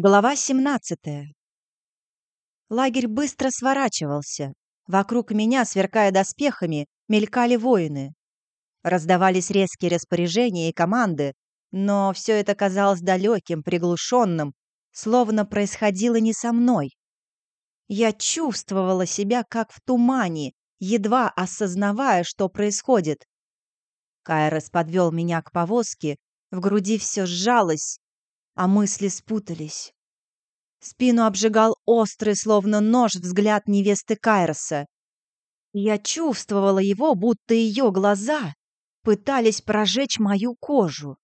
Глава 17. Лагерь быстро сворачивался. Вокруг меня, сверкая доспехами, мелькали воины. Раздавались резкие распоряжения и команды, но все это казалось далеким, приглушенным, словно происходило не со мной. Я чувствовала себя как в тумане, едва осознавая, что происходит. Кайрос подвел меня к повозке, в груди все сжалось, а мысли спутались. Спину обжигал острый, словно нож, взгляд невесты Кайроса. Я чувствовала его, будто ее глаза пытались прожечь мою кожу.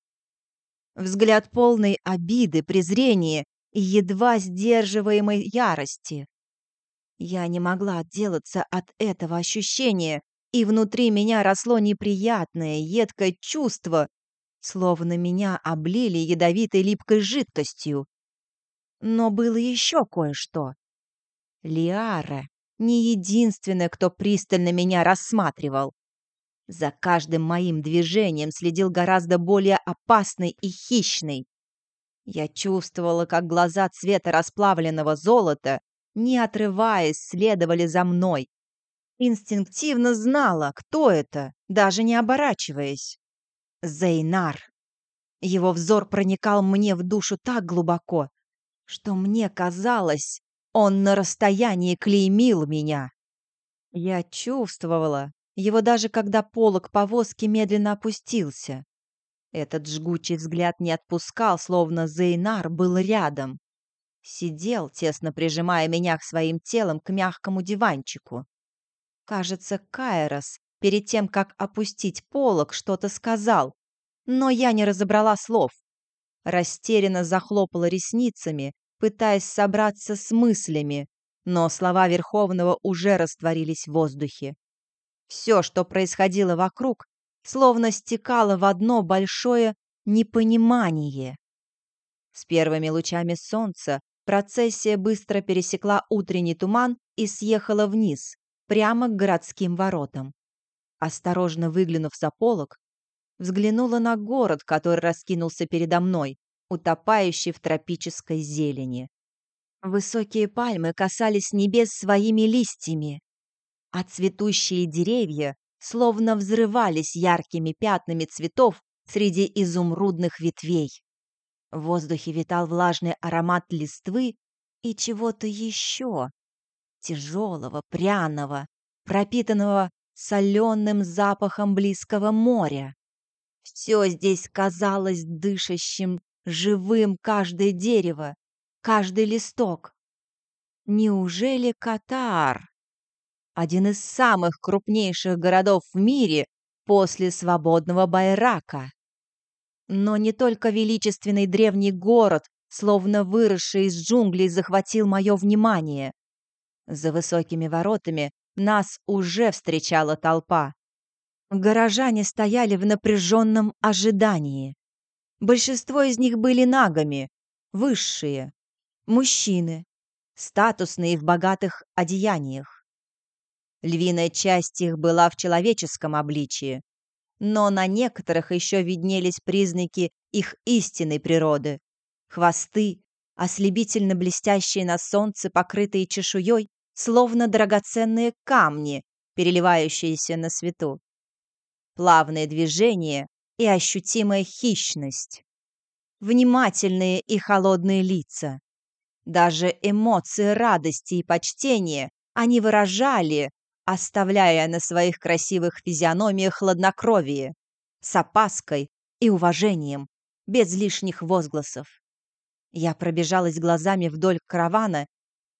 Взгляд полный обиды, презрения и едва сдерживаемой ярости. Я не могла отделаться от этого ощущения, и внутри меня росло неприятное, едкое чувство, словно меня облили ядовитой липкой жидкостью. Но было еще кое-что. Лиара не единственная, кто пристально меня рассматривал. За каждым моим движением следил гораздо более опасный и хищный. Я чувствовала, как глаза цвета расплавленного золота, не отрываясь, следовали за мной. Инстинктивно знала, кто это, даже не оборачиваясь. Зейнар. Его взор проникал мне в душу так глубоко, что мне казалось, он на расстоянии клеймил меня. Я чувствовала его даже когда полог повозки медленно опустился. Этот жгучий взгляд не отпускал, словно Зейнар был рядом. Сидел, тесно прижимая меня к своим телом к мягкому диванчику. Кажется, Кайрос перед тем, как опустить полог, что-то сказал, но я не разобрала слов. Растерянно захлопала ресницами, пытаясь собраться с мыслями, но слова Верховного уже растворились в воздухе. Все, что происходило вокруг, словно стекало в одно большое непонимание. С первыми лучами солнца процессия быстро пересекла утренний туман и съехала вниз, прямо к городским воротам. Осторожно выглянув за полог, взглянула на город, который раскинулся передо мной, утопающий в тропической зелени. Высокие пальмы касались небес своими листьями, а цветущие деревья словно взрывались яркими пятнами цветов среди изумрудных ветвей. В воздухе витал влажный аромат листвы и чего-то еще, тяжелого, пряного, пропитанного соленым запахом близкого моря. Все здесь казалось дышащим, живым каждое дерево, каждый листок. Неужели Катар, один из самых крупнейших городов в мире после свободного Байрака? Но не только величественный древний город, словно выросший из джунглей, захватил мое внимание. За высокими воротами нас уже встречала толпа. Горожане стояли в напряженном ожидании. Большинство из них были нагами, высшие, мужчины, статусные в богатых одеяниях. Львиная часть их была в человеческом обличии, но на некоторых еще виднелись признаки их истинной природы. Хвосты, ослепительно блестящие на солнце, покрытые чешуей, словно драгоценные камни, переливающиеся на свету. Плавные движения и ощутимая хищность. Внимательные и холодные лица. Даже эмоции радости и почтения они выражали, оставляя на своих красивых физиономиях хладнокровие, с опаской и уважением, без лишних возгласов. Я пробежалась глазами вдоль каравана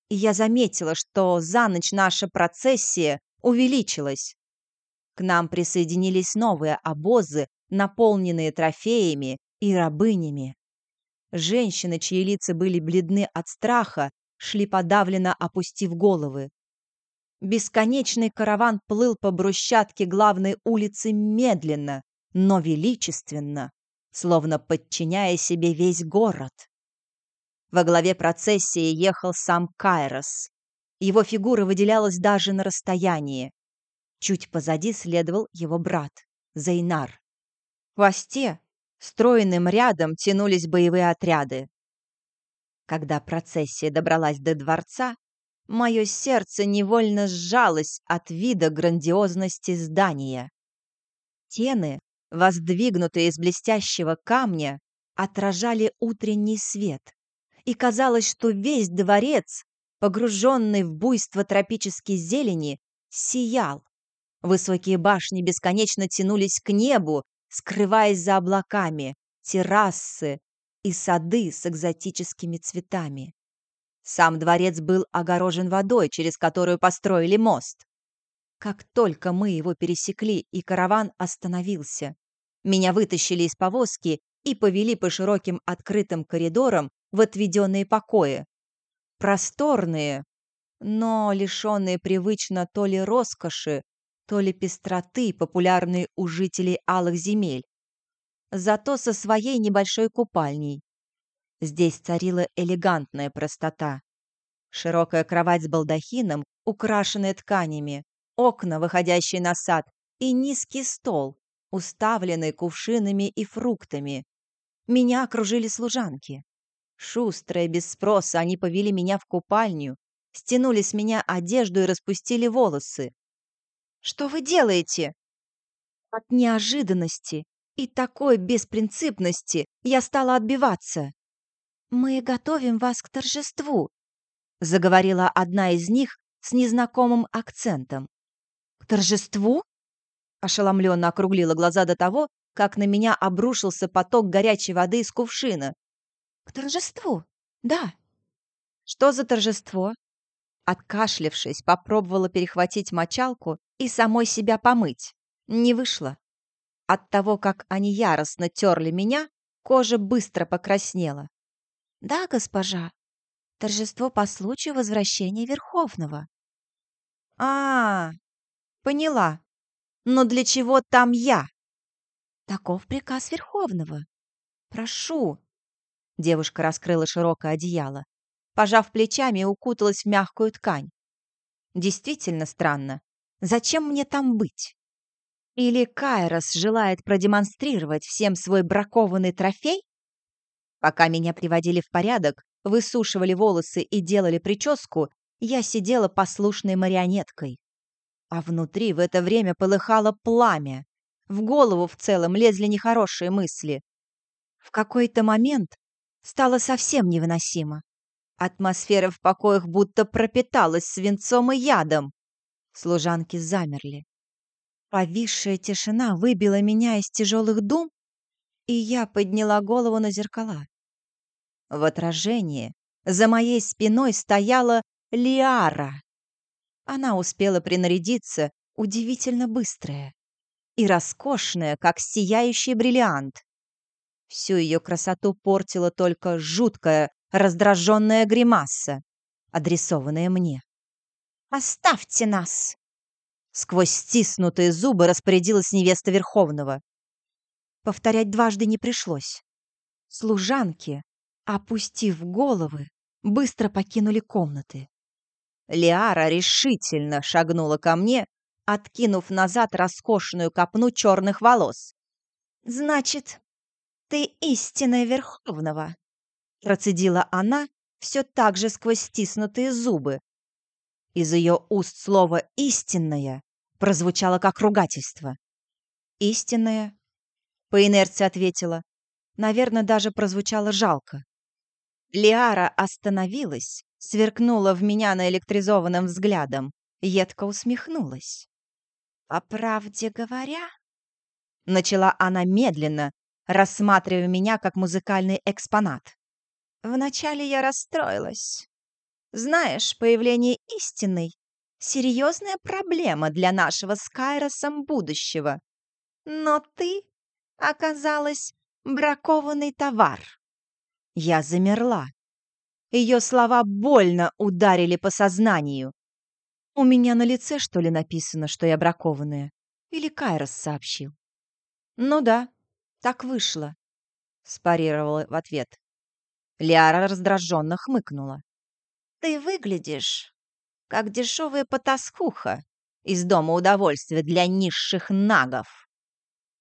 и я заметила, что за ночь наша процессия увеличилась. К нам присоединились новые обозы, наполненные трофеями и рабынями. Женщины, чьи лица были бледны от страха, шли подавленно опустив головы. Бесконечный караван плыл по брусчатке главной улицы медленно, но величественно, словно подчиняя себе весь город. Во главе процессии ехал сам Кайрос. Его фигура выделялась даже на расстоянии. Чуть позади следовал его брат, Зейнар. В хвосте, стройным рядом, тянулись боевые отряды. Когда процессия добралась до дворца, мое сердце невольно сжалось от вида грандиозности здания. Стены, воздвигнутые из блестящего камня, отражали утренний свет, и казалось, что весь дворец, погруженный в буйство тропической зелени, сиял. Высокие башни бесконечно тянулись к небу, скрываясь за облаками, террасы и сады с экзотическими цветами. Сам дворец был огорожен водой, через которую построили мост. Как только мы его пересекли и караван остановился, меня вытащили из повозки и повели по широким открытым коридорам в отведенные покои. Просторные, но лишенные привычно то ли роскоши, то ли пестроты, популярные у жителей алых земель. Зато со своей небольшой купальней. Здесь царила элегантная простота. Широкая кровать с балдахином, украшенная тканями, окна, выходящие на сад, и низкий стол, уставленный кувшинами и фруктами. Меня окружили служанки. Шустрые, без спроса, они повели меня в купальню, стянули с меня одежду и распустили волосы. «Что вы делаете?» От неожиданности и такой беспринципности я стала отбиваться. «Мы готовим вас к торжеству», — заговорила одна из них с незнакомым акцентом. «К торжеству?» Ошеломленно округлила глаза до того, как на меня обрушился поток горячей воды из кувшина. «К торжеству? Да». «Что за торжество?» Откашлившись, попробовала перехватить мочалку и самой себя помыть. Не вышло. От того, как они яростно терли меня, кожа быстро покраснела. «Да, госпожа, торжество по случаю возвращения Верховного». «А, -а, -а поняла. Но для чего там я? Таков приказ Верховного. Прошу. Девушка раскрыла широкое одеяло. Пожав плечами, укуталась в мягкую ткань. Действительно странно. Зачем мне там быть? Или Кайрос желает продемонстрировать всем свой бракованный трофей? Пока меня приводили в порядок, высушивали волосы и делали прическу, я сидела послушной марионеткой. А внутри в это время полыхало пламя. В голову в целом лезли нехорошие мысли. В какой-то момент стало совсем невыносимо. Атмосфера в покоях будто пропиталась свинцом и ядом. Служанки замерли. Повисшая тишина выбила меня из тяжелых дум, и я подняла голову на зеркала. В отражении за моей спиной стояла Лиара. Она успела принарядиться, удивительно быстрая и роскошная, как сияющий бриллиант. Всю ее красоту портила только жуткая, раздраженная гримаса, адресованная мне. «Оставьте нас!» Сквозь стиснутые зубы распорядилась невеста Верховного. Повторять дважды не пришлось. Служанки, опустив головы, быстро покинули комнаты. Лиара решительно шагнула ко мне, откинув назад роскошную копну черных волос. «Значит, ты истинная Верховного!» Процедила она все так же сквозь стиснутые зубы. Из ее уст слово «истинное» прозвучало как ругательство. «Истинное?» По инерции ответила. Наверное, даже прозвучало жалко. Лиара остановилась, сверкнула в меня наэлектризованным взглядом, едко усмехнулась. «По правде говоря...» Начала она медленно, рассматривая меня как музыкальный экспонат. Вначале я расстроилась. Знаешь, появление истинной — серьезная проблема для нашего с Кайросом будущего. Но ты оказалась бракованный товар. Я замерла. Ее слова больно ударили по сознанию. У меня на лице, что ли, написано, что я бракованная? Или Кайрос сообщил? Ну да, так вышло, спарировала в ответ. Лиара раздраженно хмыкнула. Ты выглядишь, как дешевая потаскуха из дома удовольствия для низших нагов.